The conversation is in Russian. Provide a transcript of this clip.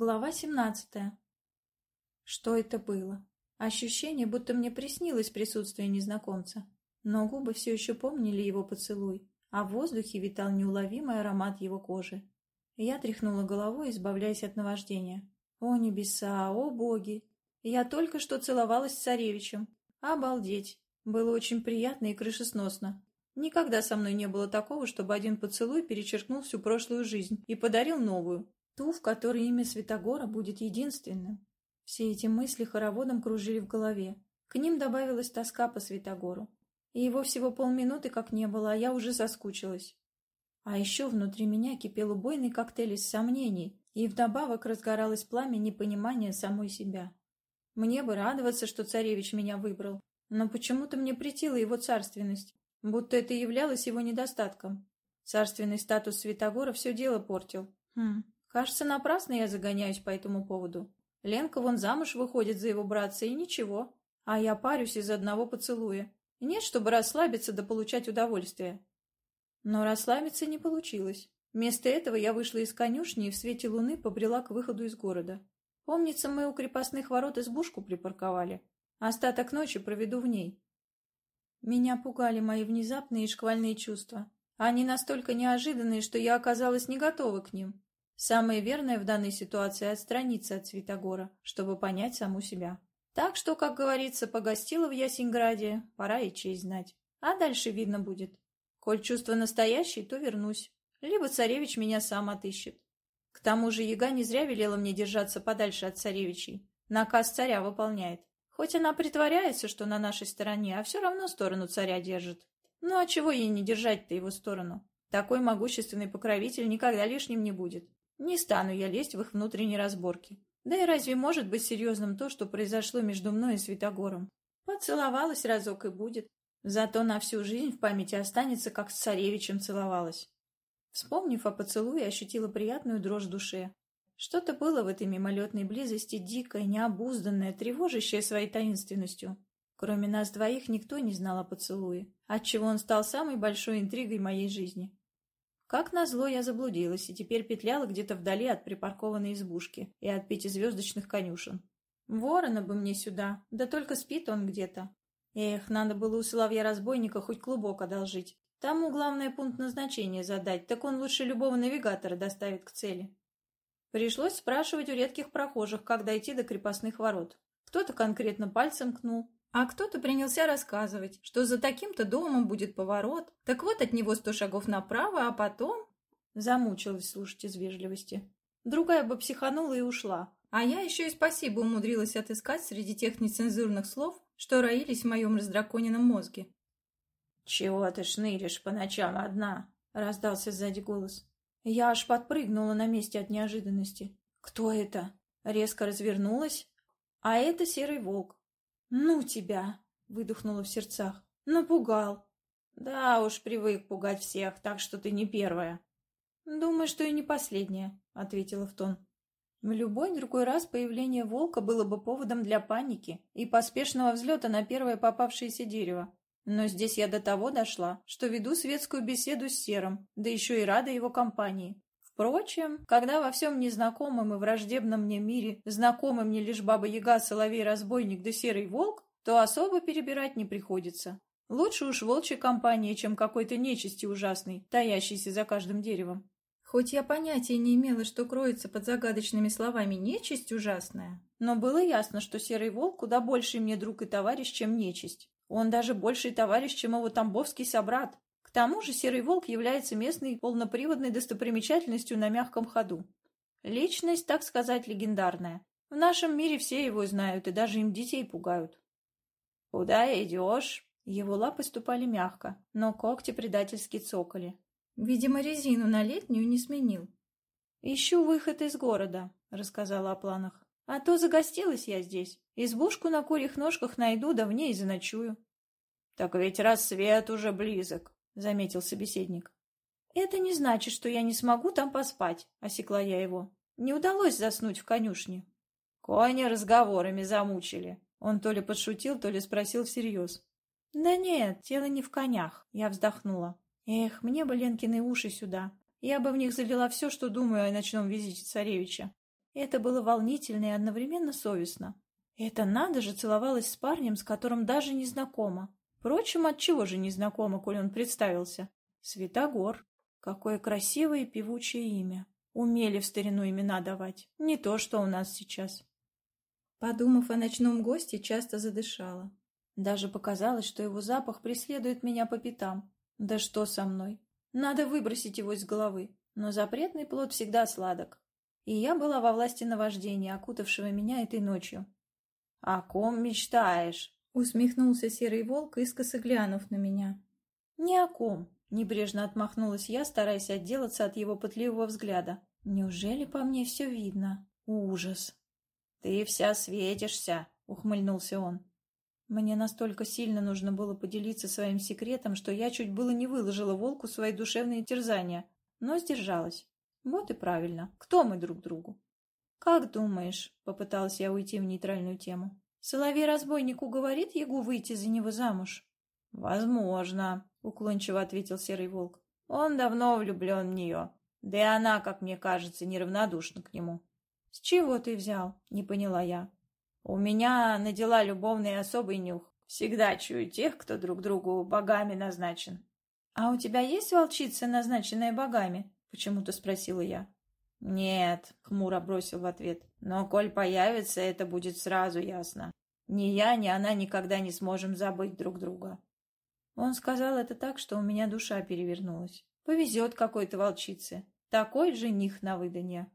Глава семнадцатая. Что это было? Ощущение, будто мне приснилось присутствие незнакомца. Но губы все еще помнили его поцелуй, а в воздухе витал неуловимый аромат его кожи. Я тряхнула головой, избавляясь от наваждения. О небеса, о боги! Я только что целовалась с царевичем. Обалдеть! Было очень приятно и крышесносно. Никогда со мной не было такого, чтобы один поцелуй перечеркнул всю прошлую жизнь и подарил новую, Ту, в которой имя Святогора будет единственным. Все эти мысли хороводом кружили в голове. К ним добавилась тоска по Святогору. И его всего полминуты как не было, а я уже соскучилась. А еще внутри меня кипел убойный коктейль из сомнений, и вдобавок разгоралось пламя непонимания самой себя. Мне бы радоваться, что царевич меня выбрал, но почему-то мне претила его царственность, будто это являлось его недостатком. Царственный статус Святогора все дело портил. Хм, Кажется, напрасно я загоняюсь по этому поводу. Ленка вон замуж выходит за его братца, и ничего. А я парюсь из одного поцелуя. Нет, чтобы расслабиться да получать удовольствие. Но расслабиться не получилось. Вместо этого я вышла из конюшни и в свете луны побрела к выходу из города. Помнится, мы у крепостных ворот избушку припарковали. Остаток ночи проведу в ней. Меня пугали мои внезапные и шквальные чувства. Они настолько неожиданные, что я оказалась не готова к ним. Самое верное в данной ситуации — отстраниться от Святогора, чтобы понять саму себя. Так что, как говорится, погостила в Ясеньграде, пора и честь знать. А дальше видно будет. Коль чувство настоящее, то вернусь. Либо царевич меня сам отыщет. К тому же яга не зря велела мне держаться подальше от царевичей. Наказ царя выполняет. Хоть она притворяется, что на нашей стороне, а все равно сторону царя держит. Ну а чего ей не держать-то его сторону? Такой могущественный покровитель никогда лишним не будет. Не стану я лезть в их внутренние разборки. Да и разве может быть серьезным то, что произошло между мной и Святогором? Поцеловалась разок и будет. Зато на всю жизнь в памяти останется, как с царевичем целовалась. Вспомнив о поцелуе, ощутила приятную дрожь душе. Что-то было в этой мимолетной близости дикое, необузданное, тревожащее своей таинственностью. Кроме нас двоих никто не знал о поцелуе, отчего он стал самой большой интригой моей жизни. Как назло, я заблудилась и теперь петляла где-то вдали от припаркованной избушки и от пятизвездочных конюшен. Ворона бы мне сюда, да только спит он где-то. Эх, надо было у соловья-разбойника хоть клубок одолжить. Тому главное пункт назначения задать, так он лучше любого навигатора доставит к цели. Пришлось спрашивать у редких прохожих, как дойти до крепостных ворот. Кто-то конкретно пальцем кнул, а кто-то принялся рассказывать, что за таким-то домом будет поворот, так вот от него сто шагов направо, а потом... Замучилась слушать из вежливости. Другая бы психанула и ушла. А я еще и спасибо умудрилась отыскать среди тех нецензурных слов, что роились в моем раздраконенном мозге. «Чего ты шныришь по ночам одна?» — раздался сзади голос. Я аж подпрыгнула на месте от неожиданности. «Кто это?» Резко развернулась. А это серый волк. «Ну тебя!» — выдохнула в сердцах. «Напугал!» «Да уж, привык пугать всех, так что ты не первая». «Думаю, что и не последняя», — ответила в тон. В любой другой раз появление волка было бы поводом для паники и поспешного взлета на первое попавшееся дерево. Но здесь я до того дошла, что веду светскую беседу с Серым, да еще и рада его компании. Впрочем, когда во всем незнакомом и враждебном мне мире знакомы мне лишь Баба-Яга, Соловей-разбойник да Серый Волк, то особо перебирать не приходится. Лучше уж волчья компания, чем какой-то нечисти ужасной, таящейся за каждым деревом. Хоть я понятия не имела, что кроется под загадочными словами «нечисть ужасная», но было ясно, что Серый Волк куда больше мне друг и товарищ, чем нечисть. Он даже больший товарищ, чем его тамбовский собрат, тому же серый волк является местной полноприводной достопримечательностью на мягком ходу. Личность, так сказать, легендарная. В нашем мире все его знают и даже им детей пугают. «Куда идешь?» Его лапы ступали мягко, но когти предательски цокали. Видимо, резину на летнюю не сменил. «Ищу выход из города», — рассказала о планах. «А то загостилась я здесь. Избушку на курьих ножках найду, да в ней заночую». «Так ведь рассвет уже близок», заметил собеседник. «Это не значит, что я не смогу там поспать», — осекла я его. «Не удалось заснуть в конюшне». «Кони разговорами замучили». Он то ли подшутил, то ли спросил всерьез. «Да нет, дело не в конях», — я вздохнула. «Эх, мне бы Ленкины уши сюда. Я бы в них залила все, что думаю о ночном визите царевича. Это было волнительно и одновременно совестно. Это надо же целовалась с парнем, с которым даже не знакома. Впрочем, от чего же не знакома, коль он представился? Святогор. Какое красивое и певучее имя. Умели в старину имена давать. Не то, что у нас сейчас. Подумав о ночном госте, часто задышала. Даже показалось, что его запах преследует меня по пятам. Да что со мной? Надо выбросить его из головы. Но запретный плод всегда сладок. И я была во власти наваждения, окутавшего меня этой ночью. — О ком мечтаешь? — усмехнулся серый волк, искоса глянув на меня. — Ни о ком. Небрежно отмахнулась я, стараясь отделаться от его пытливого взгляда. Неужели по мне все видно? Ужас. «Ты вся светишься», — ухмыльнулся он. Мне настолько сильно нужно было поделиться своим секретом, что я чуть было не выложила волку свои душевные терзания, но сдержалась. Вот и правильно. Кто мы друг другу? «Как думаешь?» — попыталась я уйти в нейтральную тему. «Соловей-разбойник уговорит Ягу выйти за него замуж?» «Возможно», — уклончиво ответил Серый Волк. «Он давно влюблен в нее. Да и она, как мне кажется, неравнодушна к нему». «С чего ты взял?» — не поняла я. У меня на дела любовный особый нюх. Всегда чую тех, кто друг другу богами назначен. — А у тебя есть волчица, назначенная богами? — почему-то спросила я. — Нет, — хмуро бросил в ответ. — Но коль появится, это будет сразу ясно. Ни я, ни она никогда не сможем забыть друг друга. Он сказал это так, что у меня душа перевернулась. Повезет какой-то волчице. Такой жених на выданье.